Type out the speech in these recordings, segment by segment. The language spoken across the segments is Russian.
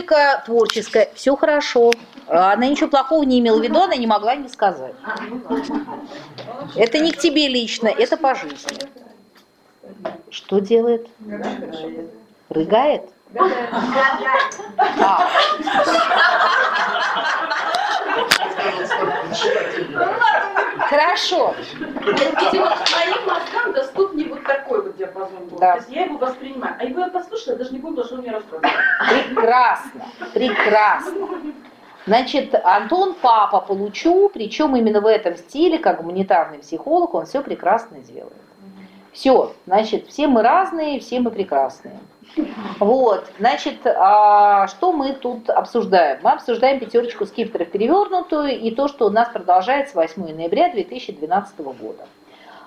работа творческая, все хорошо. Она ничего плохого не имела в виду, она не могла не сказать. Это не к тебе лично, это по жизни. Что делает? Рыгает? А. Хорошо. Видимо, моим мозгам доступнее вот такой вот диапазон был. Да. То есть я его воспринимаю. А его я послушала, даже не помнила, что он меня рассказывал. Прекрасно, прекрасно. Значит, Антон папа получу, причем именно в этом стиле, как гуманитарный психолог, он все прекрасно делает. Все, значит, все мы разные, все мы прекрасные. Вот, значит, а что мы тут обсуждаем? Мы обсуждаем пятерочку скипетров перевернутую и то, что у нас продолжается 8 ноября 2012 года.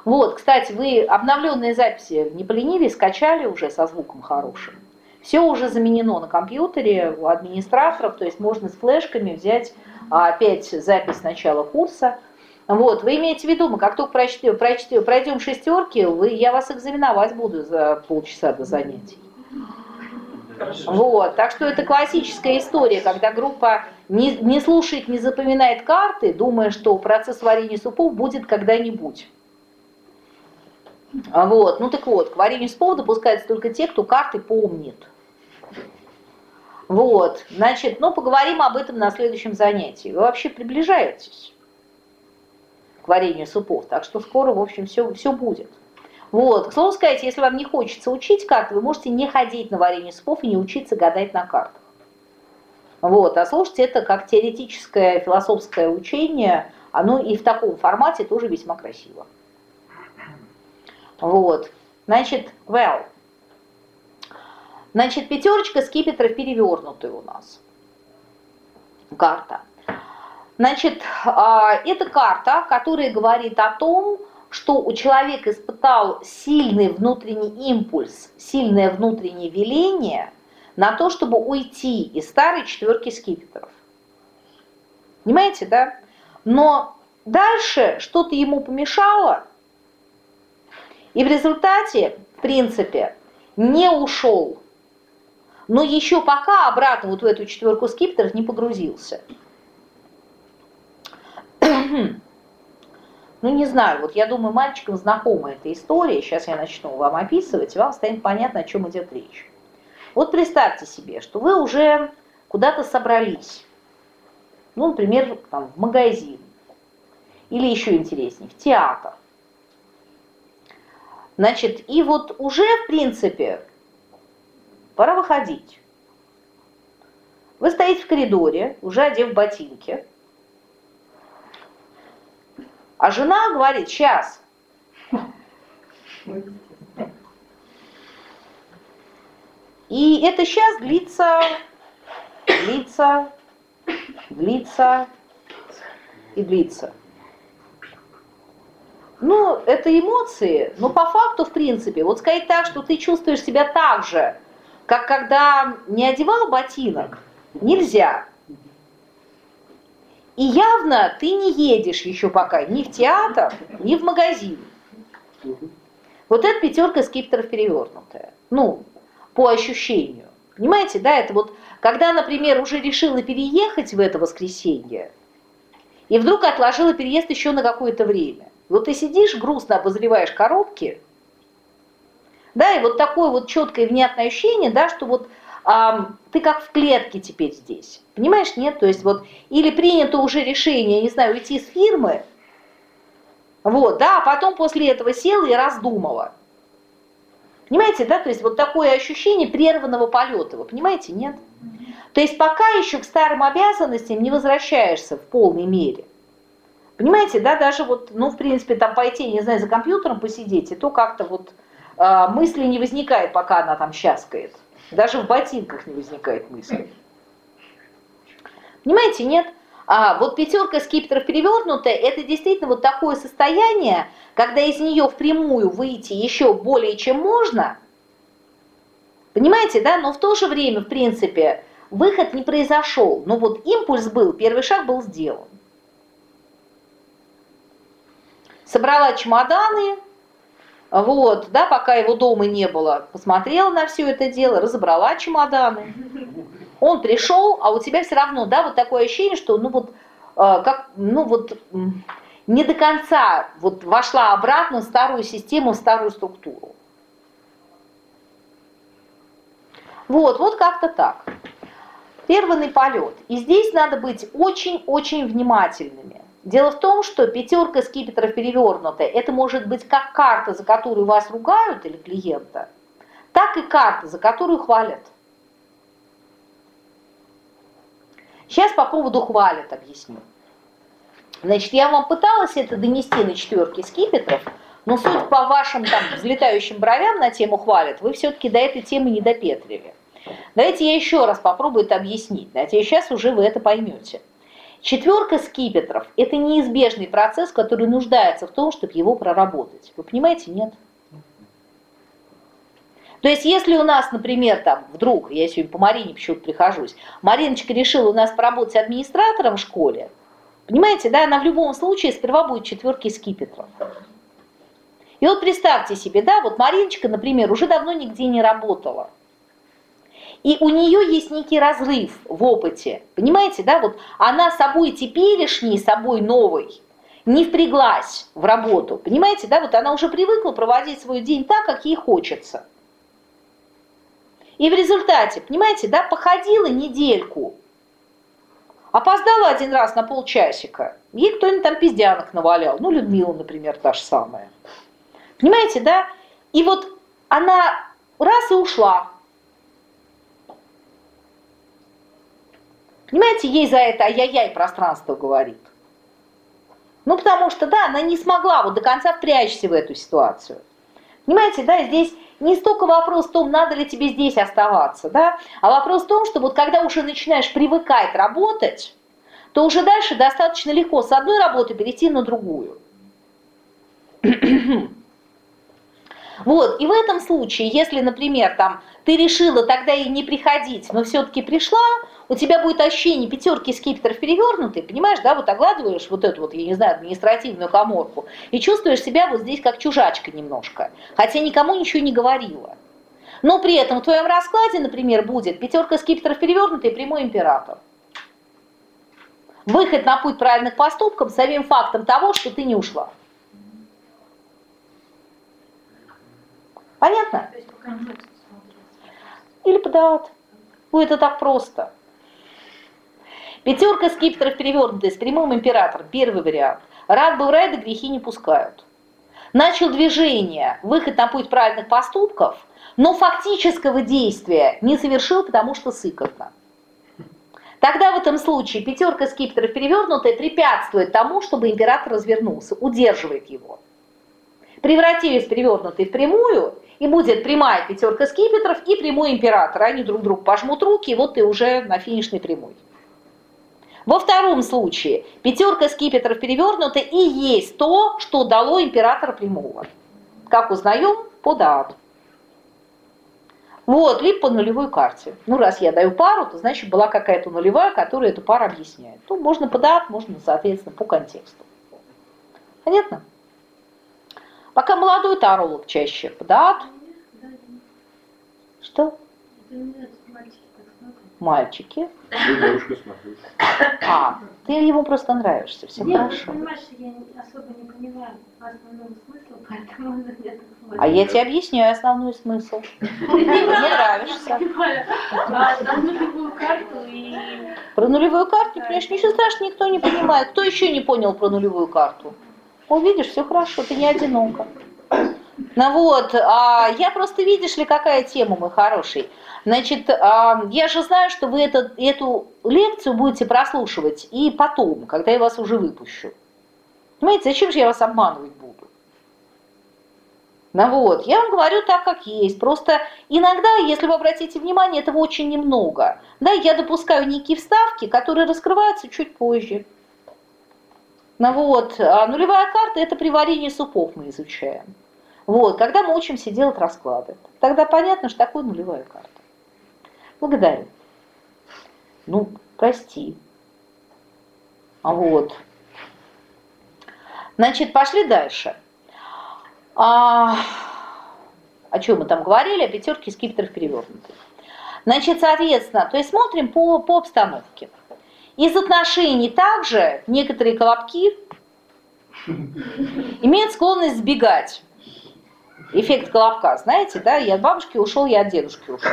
Вот, кстати, вы обновленные записи не поленились, скачали уже со звуком хорошим. Все уже заменено на компьютере у администраторов, то есть можно с флешками взять а, опять запись начала курса. Вот, вы имеете в виду, мы как только прочтем, прочтем, пройдем шестерки, вы, я вас экзаменовать буду за полчаса до занятий. Вот, так что это классическая история, когда группа не, не слушает, не запоминает карты, думая, что процесс варенья супов будет когда-нибудь. Вот, ну так вот, к варенью супов допускаются только те, кто карты помнит. Вот, значит, ну поговорим об этом на следующем занятии. Вы вообще приближаетесь к варенью супов, так что скоро, в общем, все, все будет. Вот, к слову сказать, если вам не хочется учить карты, вы можете не ходить на варенье супов и не учиться гадать на картах. Вот, а слушайте, это как теоретическое философское учение, оно и в таком формате тоже весьма красиво. Вот, значит, well. Значит, пятерочка скипетров перевернутая у нас. Карта. Значит, а, это карта, которая говорит о том, что у человека испытал сильный внутренний импульс, сильное внутреннее веление на то, чтобы уйти из старой четверки скипетров. Понимаете, да? Но дальше что-то ему помешало, и в результате, в принципе, не ушел но еще пока обратно вот в эту четверку скипетров не погрузился. ну, не знаю, вот я думаю, мальчикам знакома эта история, сейчас я начну вам описывать, и вам станет понятно, о чем идет речь. Вот представьте себе, что вы уже куда-то собрались, ну, например, там, в магазин, или еще интереснее, в театр. Значит, и вот уже, в принципе, пора выходить. Вы стоите в коридоре, уже одев ботинки, а жена говорит, сейчас. И это сейчас длится, длится, длится и длится. Ну, это эмоции, но по факту, в принципе, вот сказать так, что ты чувствуешь себя так же, как когда не одевал ботинок, нельзя. И явно ты не едешь еще пока ни в театр, ни в магазин. Вот эта пятерка скипетров перевернутая. Ну, по ощущению. Понимаете, да, это вот, когда, например, уже решила переехать в это воскресенье, и вдруг отложила переезд еще на какое-то время. Вот ты сидишь, грустно обозреваешь коробки, да, и вот такое вот четкое внятное ощущение, да, что вот ты как в клетке теперь здесь. Понимаешь, нет? То есть вот или принято уже решение, не знаю, уйти с фирмы, вот, да, а потом после этого села и раздумала. Понимаете, да? То есть вот такое ощущение прерванного полета, вы понимаете, нет? То есть пока еще к старым обязанностям не возвращаешься в полной мере. Понимаете, да, даже вот, ну, в принципе, там пойти, не знаю, за компьютером посидеть, и то как-то вот э, мысли не возникает, пока она там щаскает. Даже в ботинках не возникает мысли. Понимаете, нет? А вот пятерка скипетров перевернутая, это действительно вот такое состояние, когда из нее впрямую выйти еще более чем можно. Понимаете, да? Но в то же время, в принципе, выход не произошел. Но вот импульс был, первый шаг был сделан. Собрала чемоданы, вот, да, пока его дома не было, посмотрела на все это дело, разобрала чемоданы. Он пришел, а у тебя все равно, да, вот такое ощущение, что, ну вот, э, как, ну вот, не до конца вот вошла обратно в старую систему, в старую структуру. Вот, вот как-то так. Первый полет. И здесь надо быть очень-очень внимательными. Дело в том, что пятерка скипетров перевернутая, это может быть как карта, за которую вас ругают или клиента, так и карта, за которую хвалят. Сейчас по поводу хвалят объясню. Значит, я вам пыталась это донести на четверке скипетров, но суть по вашим там взлетающим бровям на тему хвалят, вы все-таки до этой темы не допетрили. Давайте я еще раз попробую это объяснить. Давайте сейчас уже вы это поймете. Четверка скипетров – это неизбежный процесс, который нуждается в том, чтобы его проработать. Вы понимаете, нет? То есть, если у нас, например, там, вдруг, я сегодня по Марине почему-то прихожусь, Мариночка решила у нас поработать администратором в школе, понимаете, да, она в любом случае сперва будет четверки скипетров. И вот представьте себе, да, вот Мариночка, например, уже давно нигде не работала. И у нее есть некий разрыв в опыте. Понимаете, да? Вот она собой теперешней, собой новой не впряглась в работу. Понимаете, да? Вот она уже привыкла проводить свой день так, как ей хочется. И в результате, понимаете, да, походила недельку, опоздала один раз на полчасика, ей кто-нибудь там пиздянок навалял, ну, Людмила, например, та же самая. Понимаете, да? И вот она раз и ушла, Понимаете, ей за это ай-яй-яй пространство говорит. Ну, потому что, да, она не смогла вот до конца впрячься в эту ситуацию. Понимаете, да, здесь не столько вопрос в том, надо ли тебе здесь оставаться, да, а вопрос в том, что вот когда уже начинаешь привыкать работать, то уже дальше достаточно легко с одной работы перейти на другую. Вот, и в этом случае, если, например, там, ты решила тогда и не приходить, но все-таки пришла, у тебя будет ощущение пятерки скипетров перевернутые, понимаешь, да, вот огладываешь вот эту вот, я не знаю, административную коморку, и чувствуешь себя вот здесь как чужачка немножко, хотя никому ничего не говорила. Но при этом в твоем раскладе, например, будет пятерка скипетров перевернутый и прямой император. Выход на путь правильных поступков самим фактом того, что ты не ушла. Понятно? Или подавать. Ну, это так просто. Пятерка скипетров перевернутая с прямым императором. Первый вариант. Рад был рай, да грехи не пускают. Начал движение, выход на путь правильных поступков, но фактического действия не совершил, потому что сыкотно. Тогда в этом случае пятерка скипетров перевернутая препятствует тому, чтобы император развернулся, удерживает его. Превратились перевернутые в прямую, и будет прямая пятерка скипетров и прямой император. Они друг другу пожмут руки, и вот ты уже на финишной прямой. Во втором случае пятерка скипетров перевернута и есть то, что дало императора прямого. Как узнаем? По дату. Вот, либо по нулевой карте. Ну, раз я даю пару, то значит была какая-то нулевая, которая эту пару объясняет. Ну, можно по дат, можно, соответственно, по контексту. Понятно? Пока молодой таролог чаще по дат. Что? Мальчики. А, ты ему просто нравишься, все Нет, хорошо. понимаешь, я особо не понимаю основного смысла, поэтому я А я тебе объясняю основной смысл. Мне нравишься. Про нулевую карту и... Про нулевую карту, конечно, ничего страшного никто не понимает. Кто еще не понял про нулевую карту? Увидишь, все хорошо, ты не одинока. Ну вот, а я просто, видишь ли, какая тема, мой хороший. Значит, а, я же знаю, что вы это, эту лекцию будете прослушивать и потом, когда я вас уже выпущу. Понимаете, зачем же я вас обманывать буду? Ну вот, я вам говорю так, как есть. Просто иногда, если вы обратите внимание, этого очень немного. Да, я допускаю некие вставки, которые раскрываются чуть позже. Ну вот, а нулевая карта – это при варенье супов мы изучаем. Вот, когда мы учимся делать расклады, тогда понятно, что такое нулевая карта. Благодарю. Ну, прости. А вот. Значит, пошли дальше. А, о чем мы там говорили? О пятерке скипетров перевернутых. Значит, соответственно, то есть смотрим по, по обстановке. Из отношений также некоторые колобки имеют склонность сбегать. Эффект колобка, знаете, да, я от бабушки ушел, я от дедушки ушел.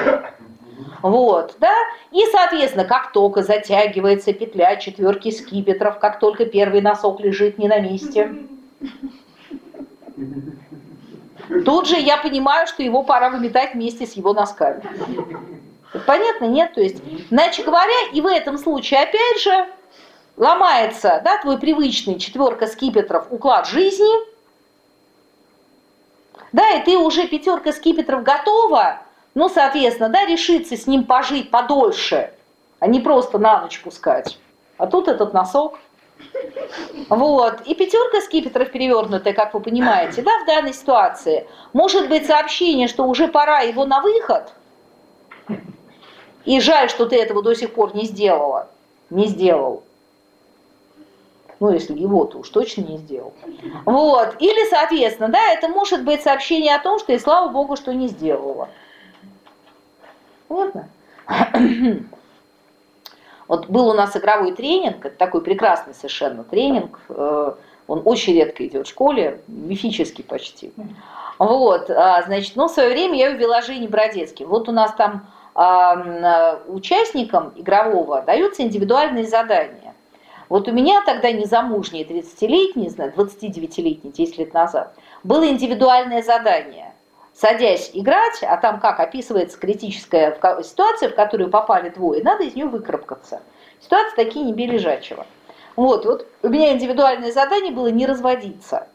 Вот, да, и, соответственно, как только затягивается петля четверки скипетров, как только первый носок лежит не на месте, тут же я понимаю, что его пора выметать вместе с его носками. Понятно, нет? То есть, иначе говоря, и в этом случае, опять же, ломается да, твой привычный четверка скипетров уклад жизни, да, и ты уже пятерка скипетров готова, ну, соответственно, да, решиться с ним пожить подольше, а не просто на ночь пускать. А тут этот носок. Вот. И пятерка скипетров перевернутая, как вы понимаете, да, в данной ситуации. Может быть сообщение, что уже пора его на выход. И жаль, что ты этого до сих пор не сделала. Не сделал. Ну, если его, то уж точно не сделал. Вот. Или, соответственно, да, это может быть сообщение о том, что и слава богу, что не сделала. Понятно? Вот был у нас игровой тренинг, это такой прекрасный совершенно тренинг, э, он очень редко идет в школе, мифический почти. Вот, а, значит, ну, в свое время я ввела Жене Бродецким. Вот у нас там а, участникам игрового даются индивидуальные задания. Вот у меня тогда незамужней 30-летний, 29-летний, 10 лет назад, было индивидуальное задание. Садясь играть, а там как описывается критическая ситуация, в которую попали двое, надо из нее выкарабкаться. Ситуации такие не. Вот, вот у меня индивидуальное задание было не разводиться.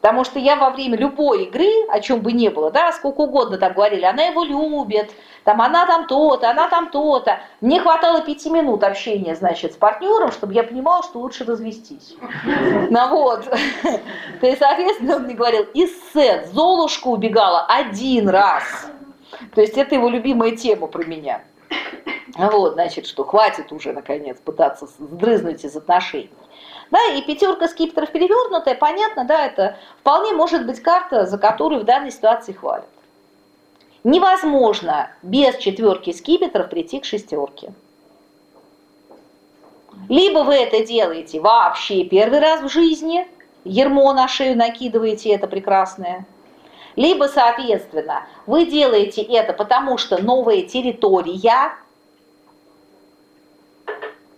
Потому что я во время любой игры, о чем бы ни было, да, сколько угодно там говорили, она его любит, там она там то-то, она там то-то. Мне хватало пяти минут общения, значит, с партнером, чтобы я понимала, что лучше развестись. Ну вот. То есть, соответственно, он мне говорил, из сет Золушка убегала один раз. То есть это его любимая тема про меня. Вот, значит, что хватит уже, наконец, пытаться сдрызнуть из отношений. Да, и пятерка скипетров перевернутая, понятно, да, это вполне может быть карта, за которую в данной ситуации хвалят. Невозможно без четверки скипетров прийти к шестерке. Либо вы это делаете вообще первый раз в жизни, ермо на шею накидываете, это прекрасное. Либо, соответственно, вы делаете это потому, что новая территория,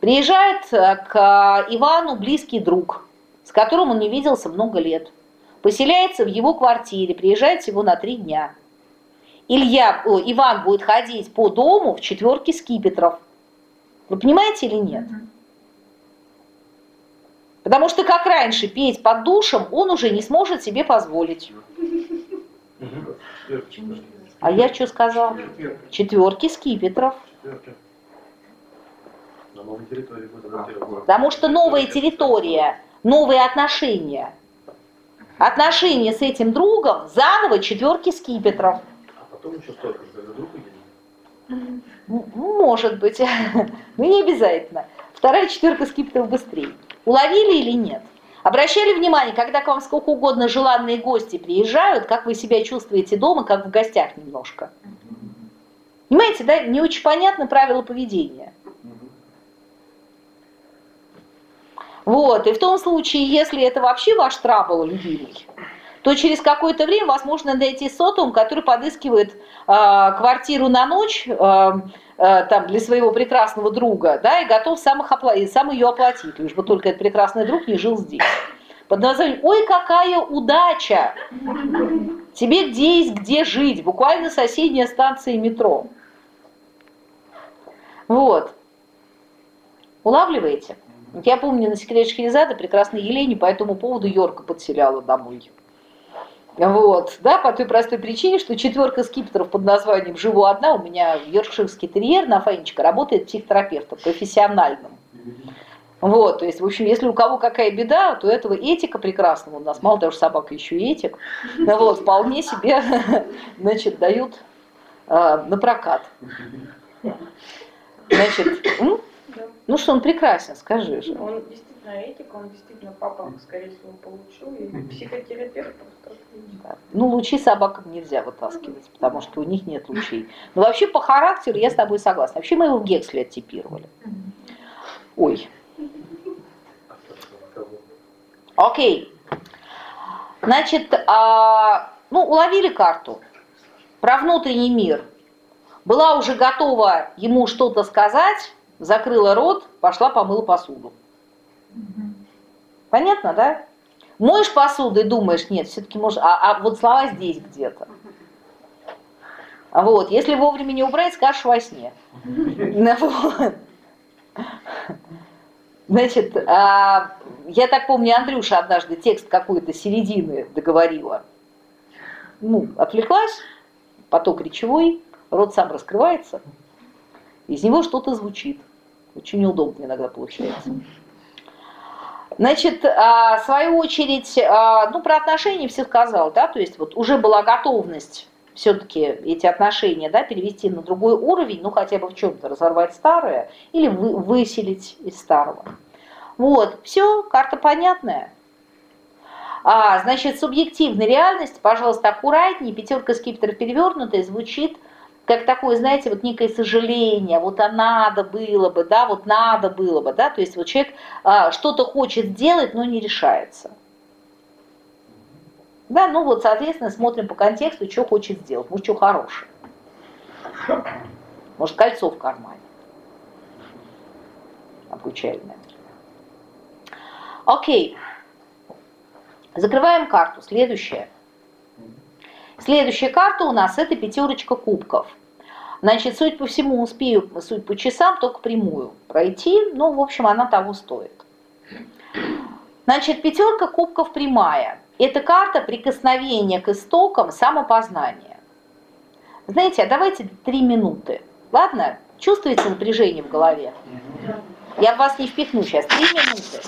Приезжает э, к э, Ивану близкий друг, с которым он не виделся много лет. Поселяется в его квартире, приезжает всего на три дня. Илья, о, Иван будет ходить по дому в четверке скипетров. Вы понимаете или нет? Потому что как раньше петь под душем он уже не сможет себе позволить. А я что сказал? Четверки скипетров. На новой территории будет Потому что новая территория, новые отношения. Отношения с этим другом заново четверки скипетров. А потом еще столько же, когда друг Может быть, но не обязательно. Вторая четверка скипетров быстрее. Уловили или нет? Обращали внимание, когда к вам сколько угодно желанные гости приезжают, как вы себя чувствуете дома, как в гостях немножко. Понимаете, да, не очень понятно правила поведения. Вот, и в том случае, если это вообще ваш трабл любимый, то через какое-то время вас можно найти сотовым, который подыскивает э, квартиру на ночь э, э, там, для своего прекрасного друга, да, и готов сам, их оплатить, сам ее оплатить, лишь бы только этот прекрасный друг не жил здесь. Под названием «Ой, какая удача! Тебе где есть где жить?» Буквально соседняя станция метро. Вот. Улавливаете? Я помню, на секрете Шахерезада прекрасной Елене по этому поводу Йорка подселяла домой. Вот, да, по той простой причине, что четверка скипетров под названием «Живу одна» у меня йоркширский терьер на Фанечка работает психотерапевтом, профессиональным. Вот, то есть, в общем, если у кого какая беда, то этого этика прекрасного, у нас мало того, что собака еще и этик, ну вот, вполне себе, значит, дают э, на прокат. Значит, ну что он прекрасен, скажи же. Он действительно на этику, он действительно папа, скорее всего, получил, и психотерапевт просто отлично. Да. Ну, лучи собакам нельзя вытаскивать, потому что у них нет лучей. Но вообще по характеру я с тобой согласна. Вообще мы его в Гексле оттипировали. Ой. Окей. Значит, а, ну, уловили карту про внутренний мир. Была уже готова ему что-то сказать, закрыла рот, пошла помыла посуду. Понятно, да? Моешь посуду и думаешь, нет, все-таки может, а, а вот слова здесь где-то. А вот, если вовремя не убрать, скажешь во сне. Ну, вот. Значит, а, я так помню, Андрюша однажды текст какой-то середины договорила. Ну, отвлеклась, поток речевой, рот сам раскрывается, из него что-то звучит. Очень неудобно иногда получается. Значит, а, в свою очередь, а, ну, про отношения все сказал, да, то есть вот уже была готовность все-таки эти отношения, да, перевести на другой уровень, ну, хотя бы в чем-то разорвать старое или вы, выселить из старого. Вот, все, карта понятная. А, значит, субъективная реальность, пожалуйста, аккуратнее, пятерка скипетров перевернутая, звучит как такое, знаете, вот некое сожаление, вот а надо было бы, да, вот надо было бы, да, то есть вот человек а, что-то хочет сделать, но не решается. Да, ну вот, соответственно, смотрим по контексту, что хочет сделать, может, что хорошее. Может, кольцо в кармане. Обручальное. Окей. Закрываем карту. Следующая. Следующая карта у нас это пятерочка кубков. Значит, суть по всему успею, суть по часам, только прямую пройти, но, в общем, она того стоит. Значит, пятерка кубков прямая. Это карта прикосновения к истокам самопознания. Знаете, а давайте три минуты. Ладно? Чувствуете напряжение в голове? Я в вас не впихну сейчас. Три минуты.